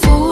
she